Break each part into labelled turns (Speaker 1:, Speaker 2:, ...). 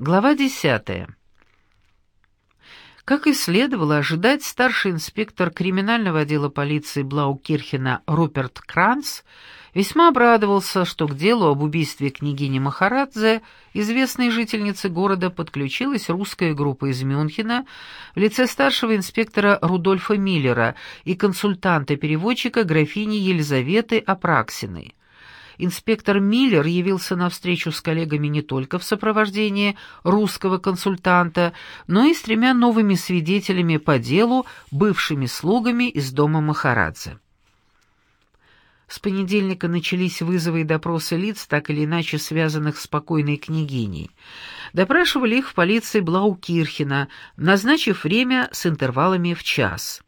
Speaker 1: Глава десятая. Как и следовало ожидать, старший инспектор криминального отдела полиции Блаукирхена Руперт Кранц весьма обрадовался, что к делу об убийстве княгини Махарадзе, известной жительницы города, подключилась русская группа из Мюнхена в лице старшего инспектора Рудольфа Миллера и консультанта-переводчика графини Елизаветы Апраксиной. Инспектор Миллер явился на встречу с коллегами не только в сопровождении русского консультанта, но и с тремя новыми свидетелями по делу, бывшими слугами из дома Махарадзе. С понедельника начались вызовы и допросы лиц, так или иначе связанных с покойной княгиней. Допрашивали их в полиции Блаукирхена, назначив время с интервалами в час.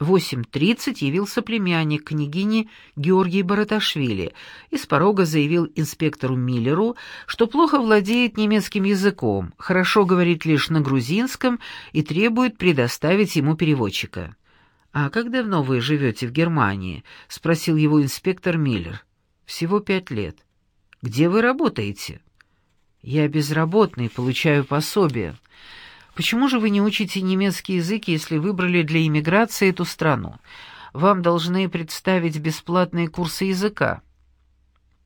Speaker 1: В 8.30 явился племянник княгини Георгий Бараташвили и с порога заявил инспектору Миллеру, что плохо владеет немецким языком, хорошо говорит лишь на грузинском и требует предоставить ему переводчика. «А как давно вы живете в Германии?» — спросил его инспектор Миллер. «Всего пять лет. Где вы работаете?» «Я безработный, получаю пособие». «Почему же вы не учите немецкий язык, если выбрали для иммиграции эту страну? Вам должны представить бесплатные курсы языка».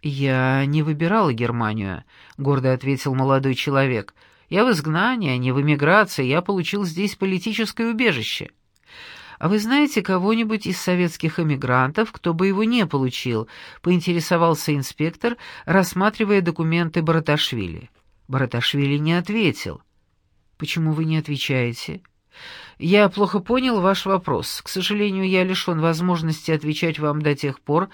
Speaker 1: «Я не выбирала Германию», — гордо ответил молодой человек. «Я в изгнании, а не в эмиграции. Я получил здесь политическое убежище». «А вы знаете кого-нибудь из советских эмигрантов, кто бы его не получил?» — поинтересовался инспектор, рассматривая документы Бараташвили. Бараташвили не ответил. «Почему вы не отвечаете?» «Я плохо понял ваш вопрос. К сожалению, я лишен возможности отвечать вам до тех пор,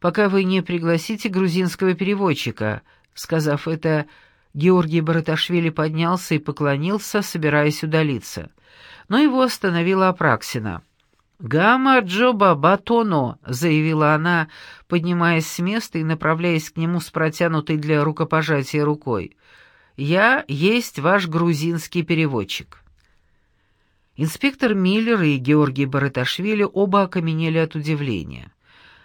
Speaker 1: пока вы не пригласите грузинского переводчика». Сказав это, Георгий Бараташвили поднялся и поклонился, собираясь удалиться. Но его остановила Апраксина. «Гамма Джоба Батоно», — заявила она, поднимаясь с места и направляясь к нему с протянутой для рукопожатия рукой. «Я есть ваш грузинский переводчик». Инспектор Миллер и Георгий Бараташвили оба окаменели от удивления.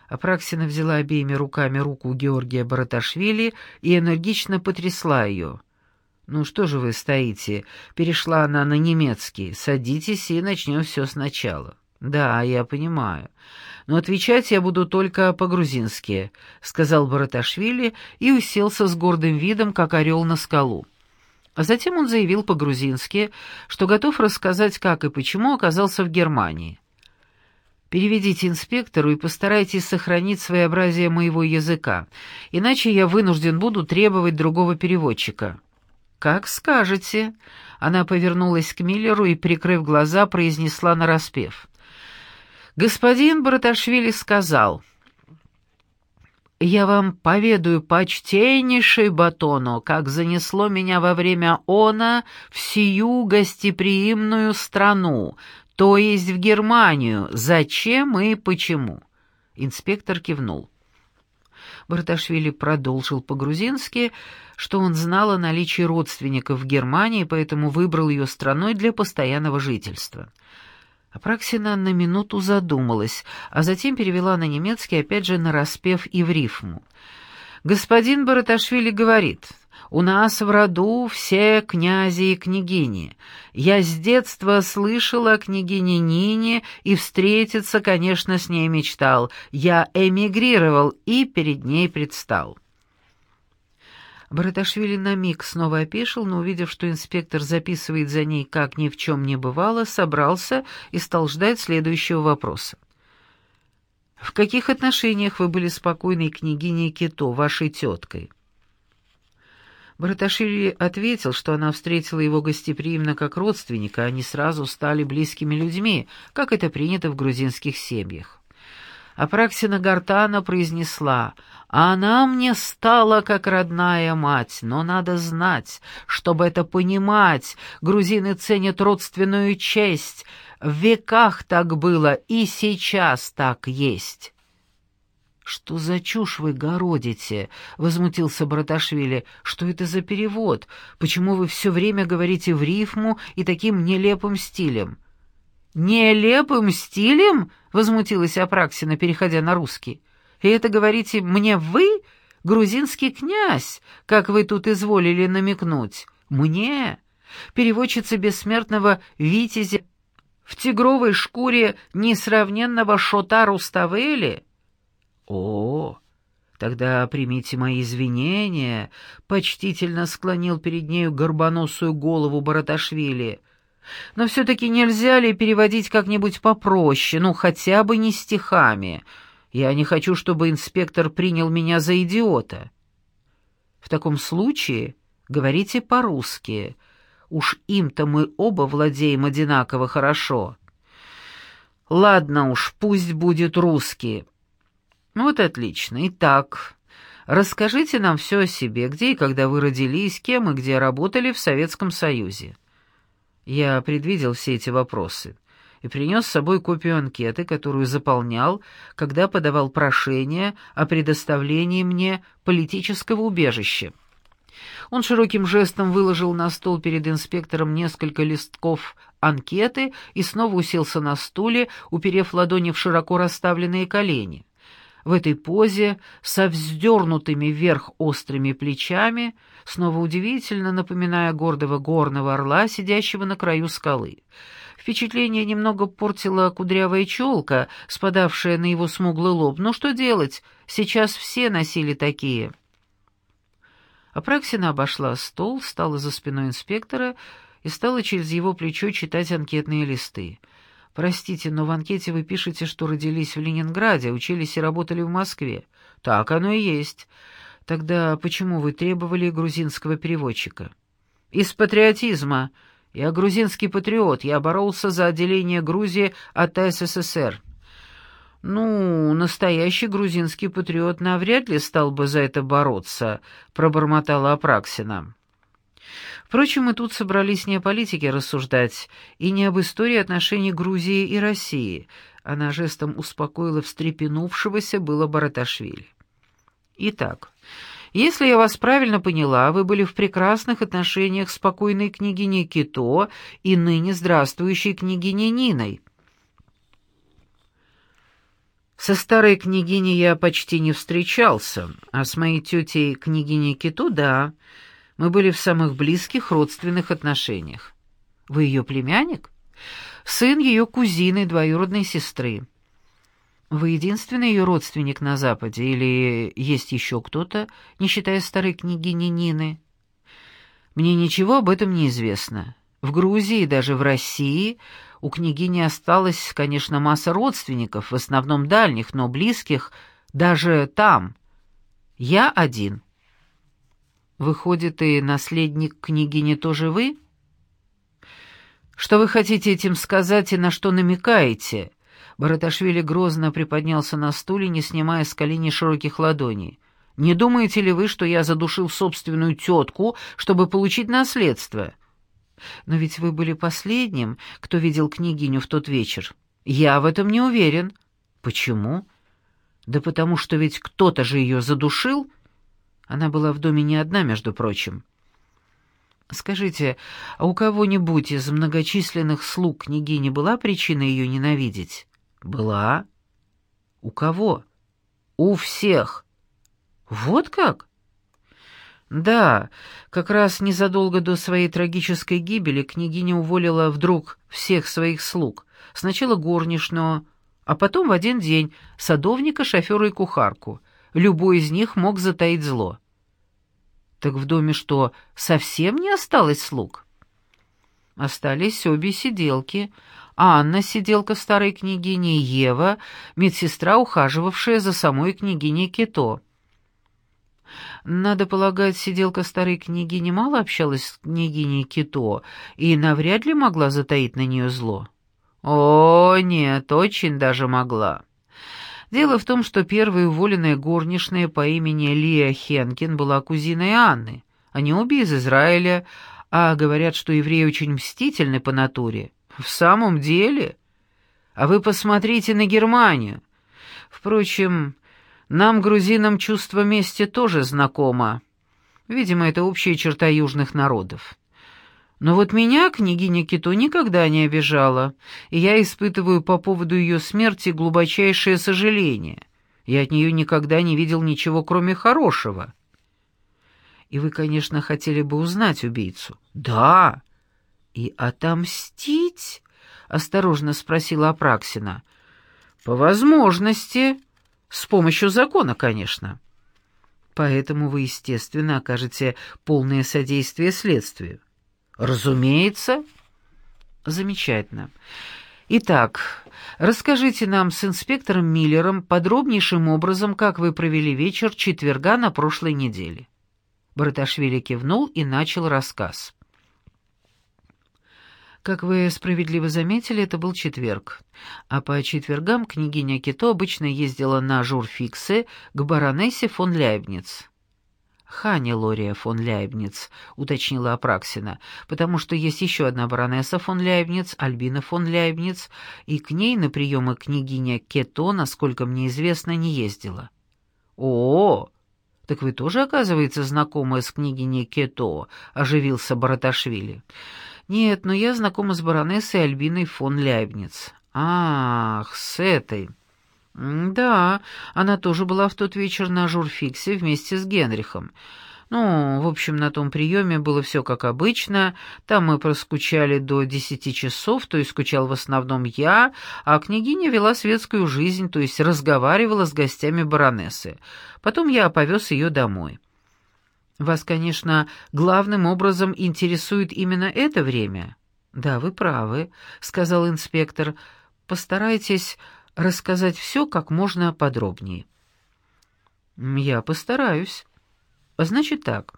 Speaker 1: Апраксина взяла обеими руками руку Георгия Бараташвили и энергично потрясла ее. «Ну что же вы стоите?» — перешла она на немецкий. «Садитесь и начнем все сначала». «Да, я понимаю но отвечать я буду только по-грузински», — сказал Бараташвили и уселся с гордым видом, как орел на скалу. А затем он заявил по-грузински, что готов рассказать, как и почему оказался в Германии. «Переведите инспектору и постарайтесь сохранить своеобразие моего языка, иначе я вынужден буду требовать другого переводчика». «Как скажете». Она повернулась к Миллеру и, прикрыв глаза, произнесла нараспев. Господин Браташвили сказал, «Я вам поведаю, почтеннейший Батоно, как занесло меня во время она в сию гостеприимную страну, то есть в Германию, зачем и почему». Инспектор кивнул. Барташвили продолжил по-грузински, что он знал о наличии родственников в Германии, поэтому выбрал ее страной для постоянного жительства. Апраксина на минуту задумалась, а затем перевела на немецкий, опять же, нараспев и в рифму. «Господин Бараташвили говорит, у нас в роду все князи и княгини. Я с детства слышала о княгине Нине и встретиться, конечно, с ней мечтал. Я эмигрировал и перед ней предстал». Бараташвили на миг снова опешил, но, увидев, что инспектор записывает за ней, как ни в чем не бывало, собрался и стал ждать следующего вопроса. «В каких отношениях вы были спокойной княгиней Кито, вашей теткой?» Бараташвили ответил, что она встретила его гостеприимно как родственника, они сразу стали близкими людьми, как это принято в грузинских семьях. Апраксина Гартана произнесла, «Она мне стала как родная мать, но надо знать, чтобы это понимать, грузины ценят родственную честь, в веках так было и сейчас так есть». «Что за чушь вы городите?» — возмутился Браташвили. «Что это за перевод? Почему вы все время говорите в рифму и таким нелепым стилем?» «Нелепым стилем?» — возмутилась Апраксина, переходя на русский. «И это, говорите, мне вы, грузинский князь, как вы тут изволили намекнуть? Мне, переводчице бессмертного Витязя, в тигровой шкуре несравненного Шота Руставели? О, тогда примите мои извинения, почтительно склонил перед нею горбоносую голову Бараташвили. Но все-таки нельзя ли переводить как-нибудь попроще, ну, хотя бы не стихами? Я не хочу, чтобы инспектор принял меня за идиота. В таком случае говорите по-русски. Уж им-то мы оба владеем одинаково хорошо. Ладно уж, пусть будет русский. Вот отлично. Итак, расскажите нам все о себе, где и когда вы родились, кем и где работали в Советском Союзе. Я предвидел все эти вопросы и принес с собой копию анкеты, которую заполнял, когда подавал прошение о предоставлении мне политического убежища. Он широким жестом выложил на стол перед инспектором несколько листков анкеты и снова уселся на стуле, уперев ладони в широко расставленные колени. В этой позе, со вздернутыми вверх острыми плечами, снова удивительно напоминая гордого горного орла, сидящего на краю скалы. Впечатление немного портила кудрявая челка, спадавшая на его смуглый лоб. Ну что делать? Сейчас все носили такие. Апраксина обошла стол, стала за спиной инспектора и стала через его плечо читать анкетные листы. «Простите, но в анкете вы пишете, что родились в Ленинграде, учились и работали в Москве». «Так оно и есть. Тогда почему вы требовали грузинского переводчика?» «Из патриотизма. Я грузинский патриот. Я боролся за отделение Грузии от СССР». «Ну, настоящий грузинский патриот навряд ли стал бы за это бороться», — пробормотала Апраксина. Впрочем, мы тут собрались не о политике рассуждать и не об истории отношений Грузии и России. Она жестом успокоила встрепенувшегося было Бараташвили. Итак, если я вас правильно поняла, вы были в прекрасных отношениях с покойной княгиней Кито и ныне здравствующей княгиней Ниной. Со старой княгиней я почти не встречался, а с моей тетей княгиней Кито — да — мы были в самых близких родственных отношениях. Вы ее племянник? Сын ее кузины, двоюродной сестры. Вы единственный ее родственник на Западе, или есть еще кто-то, не считая старой княгини Нины? Мне ничего об этом не известно. В Грузии и даже в России у княгини осталась, конечно, масса родственников, в основном дальних, но близких, даже там. Я один. Выходит, и наследник княгини тоже вы? Что вы хотите этим сказать и на что намекаете? Бараташвили грозно приподнялся на стуле, не снимая с колени широких ладоней. «Не думаете ли вы, что я задушил собственную тетку, чтобы получить наследство?» «Но ведь вы были последним, кто видел княгиню в тот вечер. Я в этом не уверен». «Почему?» «Да потому что ведь кто-то же ее задушил», она была в доме не одна, между прочим. Скажите, а у кого-нибудь из многочисленных слуг княгини была причина ее ненавидеть? Была. У кого? У всех. Вот как? Да, как раз незадолго до своей трагической гибели княгиня уволила вдруг всех своих слуг. Сначала горничную, а потом в один день садовника, шофера и кухарку — любой из них мог затаить зло. Так в доме что, совсем не осталось слуг? Остались обе сиделки. Анна, сиделка старой княгини, Ева, медсестра, ухаживавшая за самой княгиней Кито. Надо полагать, сиделка старой княгини мало общалась с княгиней Кито и навряд ли могла затаить на нее зло. О, нет, очень даже могла. Дело в том, что первая уволенная горничная по имени Лия Хенкин была кузиной Анны. Они обе из Израиля, а говорят, что евреи очень мстительны по натуре. В самом деле? А вы посмотрите на Германию. Впрочем, нам, грузинам, чувство мести тоже знакомо. Видимо, это общая черта южных народов. Но вот меня княгиня Кито никогда не обижала, и я испытываю по поводу ее смерти глубочайшее сожаление. Я от нее никогда не видел ничего, кроме хорошего. И вы, конечно, хотели бы узнать убийцу. Да. И отомстить? Осторожно спросила Апраксина. По возможности, с помощью закона, конечно. Поэтому вы, естественно, окажете полное содействие следствию. Разумеется. Замечательно. Итак, расскажите нам с инспектором Миллером подробнейшим образом, как вы провели вечер четверга на прошлой неделе. Бараташвили кивнул и начал рассказ. Как вы справедливо заметили, это был четверг. А по четвергам княгиня Кито обычно ездила на журфиксы к баронессе фон Ляйбниц. Хане Лория фон Ляйбниц, уточнила Апраксина, потому что есть еще одна баронесса фон Ляйбниц, Альбина фон Ляйбниц, и к ней на приемы княгиня Кето, насколько мне известно, не ездила. О, так вы тоже, оказывается, знакомы с княгиней Кето, оживился Бараташвили. «Нет, но я знакома с баронессой Альбиной фон Ляйбниц». «Ах, с этой». «Да, она тоже была в тот вечер на журфиксе вместе с Генрихом. Ну, в общем, на том приеме было все как обычно. Там мы проскучали до десяти часов, то есть скучал в основном я, а княгиня вела светскую жизнь, то есть разговаривала с гостями баронессы. Потом я повез ее домой». Вас, конечно, главным образом интересует именно это время. Да, вы правы, сказал инспектор. Постарайтесь рассказать все как можно подробнее. Я постараюсь. Значит так.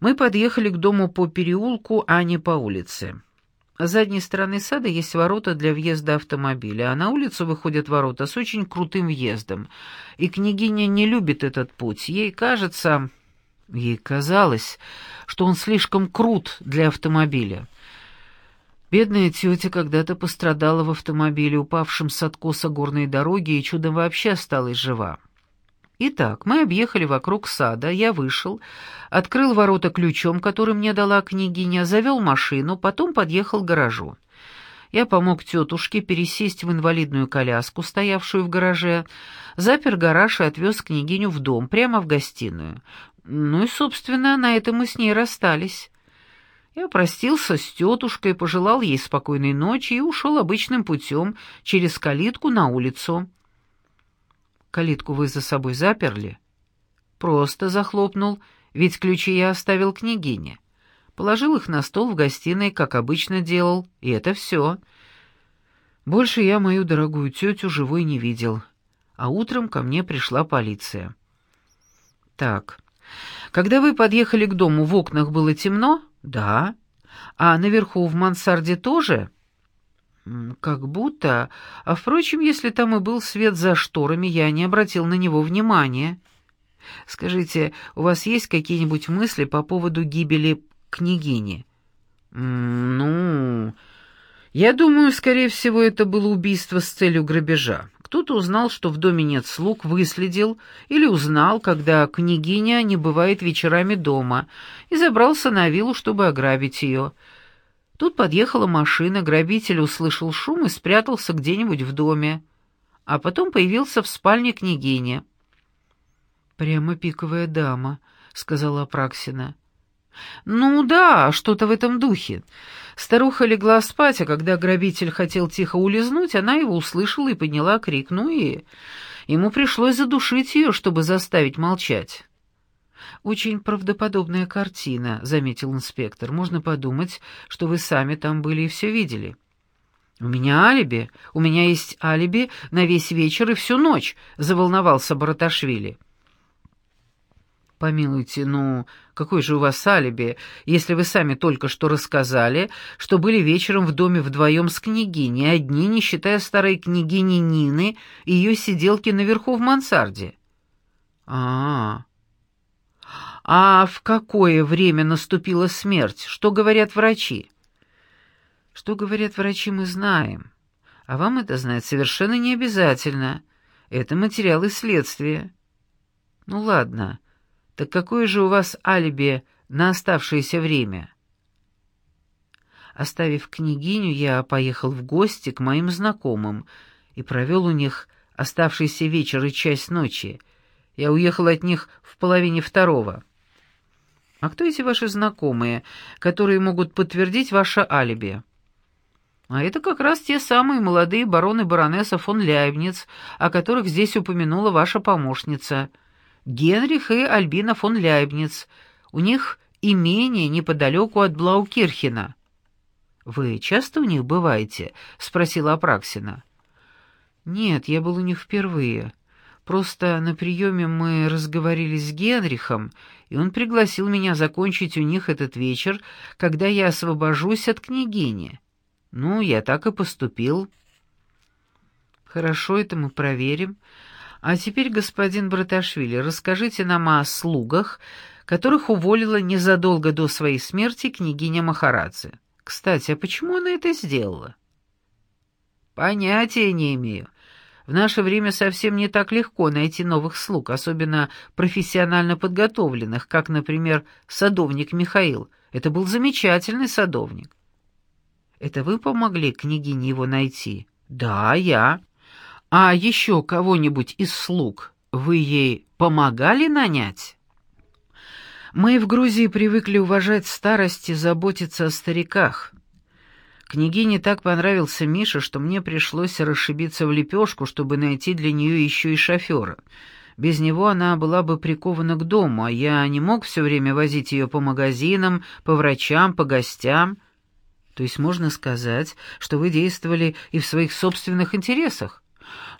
Speaker 1: Мы подъехали к дому по переулку, а не по улице. С задней стороны сада есть ворота для въезда автомобиля, а на улицу выходят ворота с очень крутым въездом. И княгиня не любит этот путь. Ей кажется, Ей казалось, что он слишком крут для автомобиля. Бедная тетя когда-то пострадала в автомобиле, упавшем с откоса горной дороги, и чудом вообще осталась жива. Итак, мы объехали вокруг сада, я вышел, открыл ворота ключом, который мне дала княгиня, завел машину, потом подъехал к гаражу. Я помог тетушке пересесть в инвалидную коляску, стоявшую в гараже, запер гараж и отвез княгиню в дом, прямо в гостиную. Ну и, собственно, на этом мы с ней расстались. Я простился с тетушкой, пожелал ей спокойной ночи и ушел обычным путем через калитку на улицу. Калитку вы за собой заперли? Просто захлопнул, ведь ключи я оставил княгине. Положил их на стол в гостиной, как обычно делал, и это все. Больше я мою дорогую тетю живой не видел, а утром ко мне пришла полиция. Так, когда вы подъехали к дому, в окнах было темно? Да. А наверху в мансарде тоже? Как будто. А впрочем, если там и был свет за шторами, я не обратил на него внимания. Скажите, у вас есть какие-нибудь мысли по поводу гибели княгини? Ну, я думаю, скорее всего, это было убийство с целью грабежа. Кто-то узнал, что в доме нет слуг, выследил, или узнал, когда княгиня не бывает вечерами дома, и забрался на виллу, чтобы ограбить ее. Тут подъехала машина, грабитель услышал шум и спрятался где-нибудь в доме, а потом появился в спальне княгини. «Прямо пиковая дама», — сказала Апраксина. «Ну да, что-то в этом духе. Старуха легла спать, а когда грабитель хотел тихо улизнуть, она его услышала и подняла крик. Ну и ему пришлось задушить ее, чтобы заставить молчать». «Очень правдоподобная картина», — заметил инспектор. «Можно подумать, что вы сами там были и все видели». «У меня алиби. У меня есть алиби на весь вечер и всю ночь», — заволновался Бараташвили. «Помилуйте, ну, какое же у вас алиби, если вы сами только что рассказали, что были вечером в доме вдвоем с княгиней, одни, не считая старой княгини Нины и ее сиделки наверху в мансарде?» «А, а в какое время наступила смерть? Что говорят врачи?» «Что говорят врачи, мы знаем. А вам это знать совершенно не обязательно. Это материалы следствия». «Ну ладно». Так какое же у вас алиби на оставшееся время? Оставив княгиню, я поехал в гости к моим знакомым и провел у них оставшийся вечер и часть ночи. Я уехал от них в половине второго. А кто эти ваши знакомые, которые могут подтвердить ваше алиби? А это как раз те самые молодые бароны баронесса фон Ляйбниц, о которых здесь упомянула ваша помощница. Генрих и Альбина фон Ляйбниц. У них имение неподалеку от Блаукирхена. «Вы часто у них бываете?» — спросила Апраксина. «Нет, я был у них впервые. Просто на приеме мы разговорились с Генрихом, и он пригласил меня закончить у них этот вечер, когда я освобожусь от княгини. Ну, я так и поступил». «Хорошо, это мы проверим. А теперь, господин Браташвили, расскажите нам о слугах, которых уволила незадолго до своей смерти княгиня Махарадзе. Кстати, а почему она это сделала? Понятия не имею. В наше время совсем не так легко найти новых слуг, особенно профессионально подготовленных, как, например, садовник Михаил. Это был замечательный садовник. Это вы помогли княгине его найти? Да, я. А еще кого-нибудь из слуг вы ей помогали нанять? Мы в Грузии привыкли уважать старость и заботиться о стариках. Княгине так понравился Миша, что мне пришлось расшибиться в лепешку, чтобы найти для нее еще и шофера. Без него она была бы прикована к дому, а я не мог все время возить ее по магазинам, по врачам, по гостям. То есть можно сказать, что вы действовали и в своих собственных интересах.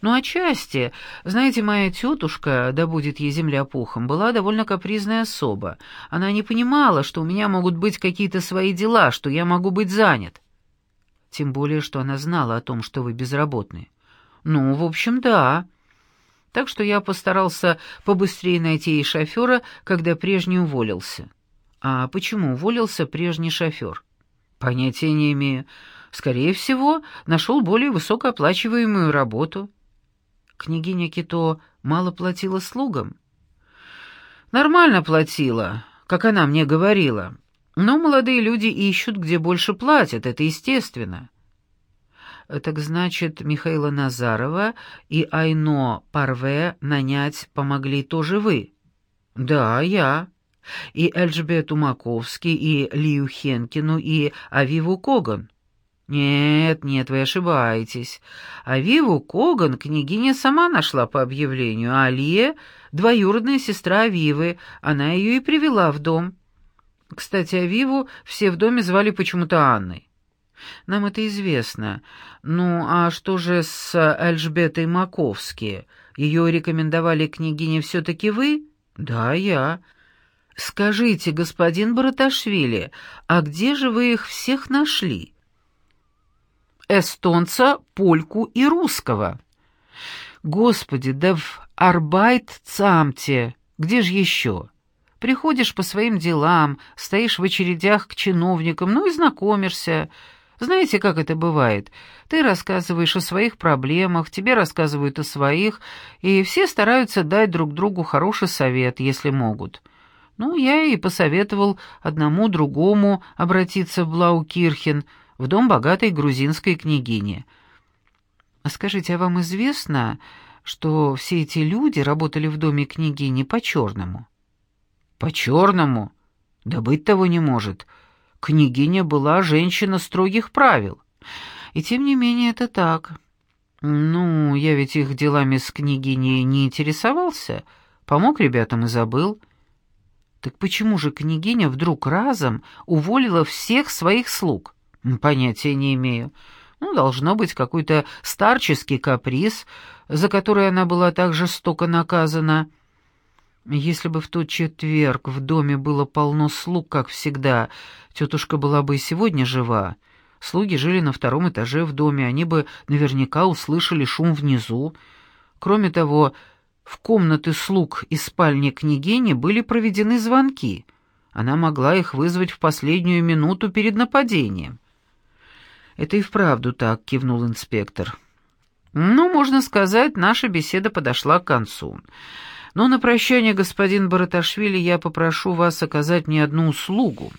Speaker 1: Ну, отчасти. Знаете, моя тетушка, да будет ей земля пухом, была довольно капризная особа. Она не понимала, что у меня могут быть какие-то свои дела, что я могу быть занят. Тем более, что она знала о том, что вы безработны. Ну, в общем, да. Так что я постарался побыстрее найти ей шофера, когда прежний уволился. А почему уволился прежний шофер? Понятия не имею. Скорее всего, нашел более высокооплачиваемую работу. Княгиня Кито мало платила слугам? Нормально платила, как она мне говорила. Но молодые люди ищут, где больше платят, это естественно. Так значит, Михаила Назарова и Айно Парве нанять помогли тоже вы? Да, я. И Эльжбету Маковски, и Лию Хенкину, и Авиву Коган. «Нет, нет, вы ошибаетесь. Авиву Коган княгиня сама нашла по объявлению, а Алия — двоюродная сестра Авивы, она ее и привела в дом. Кстати, Авиву все в доме звали почему-то Анной. Нам это известно. Ну, а что же с Эльжбетой Маковски? Ее рекомендовали княгине все-таки вы? Да, я. Скажите, господин Бараташвили, а где же вы их всех нашли?» эстонца, польку и русского. Господи, да в Арбайт-Цамте, где же еще? Приходишь по своим делам, стоишь в очередях к чиновникам, ну и знакомишься. Знаете, как это бывает? Ты рассказываешь о своих проблемах, тебе рассказывают о своих, и все стараются дать друг другу хороший совет, если могут. Ну, я и посоветовал одному другому обратиться в Блаукирхен — в дом богатой грузинской княгини. А скажите, а вам известно, что все эти люди работали в доме княгини по-черному? По-черному? Да быть того не может. Княгиня была женщина строгих правил. И тем не менее это так. Ну, я ведь их делами с княгиней не интересовался, помог ребятам и забыл. Так почему же княгиня вдруг разом уволила всех своих слуг? Понятия не имею. Ну, должно быть какой-то старческий каприз, за который она была так жестоко наказана. Если бы в тот четверг в доме было полно слуг, как всегда, тетушка была бы и сегодня жива. Слуги жили на втором этаже в доме, они бы наверняка услышали шум внизу. Кроме того, в комнаты слуг и спальни княгини были проведены звонки. Она могла их вызвать в последнюю минуту перед нападением. «Это и вправду так», — кивнул инспектор. «Ну, можно сказать, наша беседа подошла к концу. Но на прощание, господин Бараташвили, я попрошу вас оказать мне одну услугу.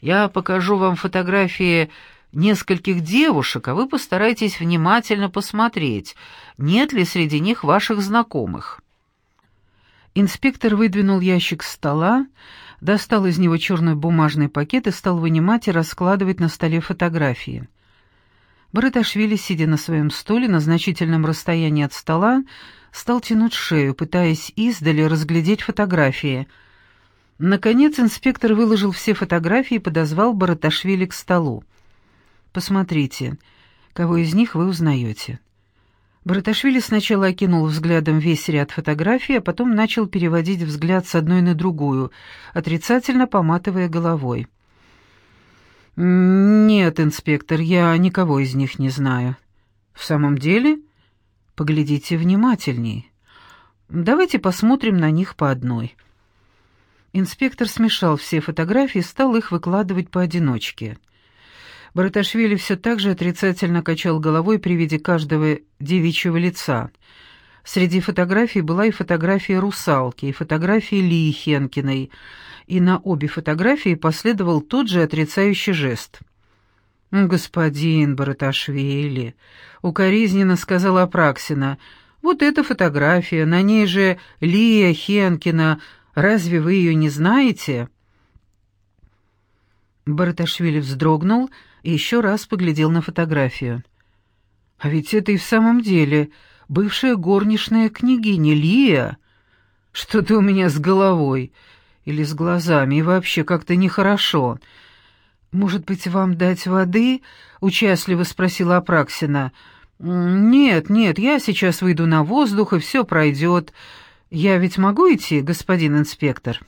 Speaker 1: Я покажу вам фотографии нескольких девушек, а вы постарайтесь внимательно посмотреть, нет ли среди них ваших знакомых». Инспектор выдвинул ящик стола, достал из него черный бумажный пакет и стал вынимать и раскладывать на столе фотографии. Бараташвили, сидя на своем стуле на значительном расстоянии от стола, стал тянуть шею, пытаясь издали разглядеть фотографии. Наконец инспектор выложил все фотографии и подозвал Бараташвили к столу. «Посмотрите, кого из них вы узнаете?» Бараташвили сначала окинул взглядом весь ряд фотографий, а потом начал переводить взгляд с одной на другую, отрицательно поматывая головой. «Нет, инспектор, я никого из них не знаю». «В самом деле?» «Поглядите внимательней. Давайте посмотрим на них по одной». Инспектор смешал все фотографии и стал их выкладывать поодиночке. Бараташвили все так же отрицательно качал головой при виде каждого девичьего лица. Среди фотографий была и фотография русалки, и фотография Лии Хенкиной — и на обе фотографии последовал тот же отрицающий жест. «Господин Бараташвили», — укоризненно сказала Апраксина, — «вот эта фотография, на ней же Лия Хенкина, разве вы ее не знаете?» Бараташвили вздрогнул и еще раз поглядел на фотографию. «А ведь это и в самом деле бывшая горничная княгиня Лия. Что-то у меня с головой или с глазами, и вообще как-то нехорошо. Может быть, вам дать воды?» — участливо спросила Апраксина. «Нет, нет, я сейчас выйду на воздух, и все пройдет. Я ведь могу идти, господин инспектор?»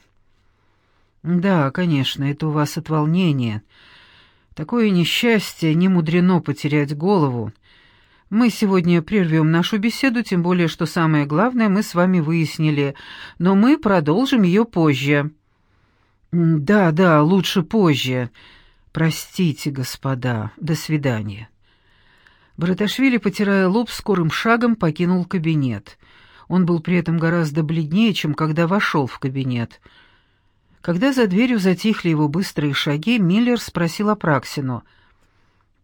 Speaker 1: «Да, конечно, это у вас от волнения. Такое несчастье, не мудрено потерять голову. Мы сегодня прервем нашу беседу, тем более, что самое главное мы с вами выяснили, но мы продолжим ее позже». «Да, да, лучше позже. Простите, господа. До свидания». Браташвили, потирая лоб, скорым шагом покинул кабинет. Он был при этом гораздо бледнее, чем когда вошел в кабинет. Когда за дверью затихли его быстрые шаги, Миллер спросил Апраксину.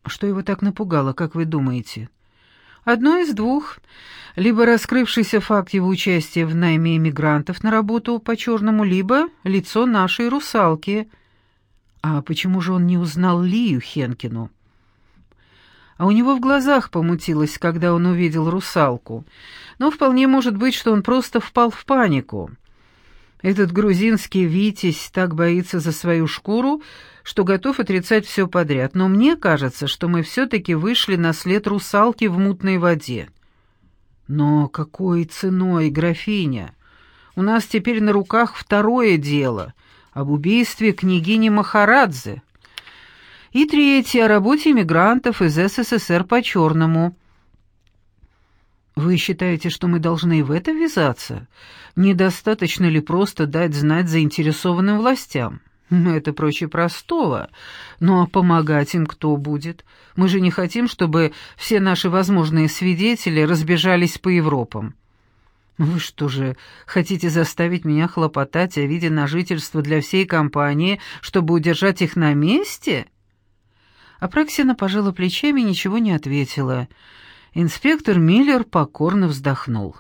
Speaker 1: «Что его так напугало, как вы думаете?» Одно из двух. Либо раскрывшийся факт его участия в найме иммигрантов на работу по-черному, либо лицо нашей русалки. А почему же он не узнал Лию Хенкину? А у него в глазах помутилось, когда он увидел русалку. Но вполне может быть, что он просто впал в панику. Этот грузинский Витязь так боится за свою шкуру, что готов отрицать все подряд. Но мне кажется, что мы все-таки вышли на след русалки в мутной воде. Но какой ценой, графиня? У нас теперь на руках второе дело об убийстве княгини Махарадзе. И третье о работе иммигрантов из СССР по-черному. Вы считаете, что мы должны в это ввязаться? Недостаточно ли просто дать знать заинтересованным властям? Это проще простого. Ну а помогать им кто будет? Мы же не хотим, чтобы все наши возможные свидетели разбежались по Европам. Вы что же, хотите заставить меня хлопотать о виде на жительство для всей компании, чтобы удержать их на месте? Апраксина пожала плечами и ничего не ответила. Инспектор Миллер покорно вздохнул.